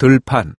들판.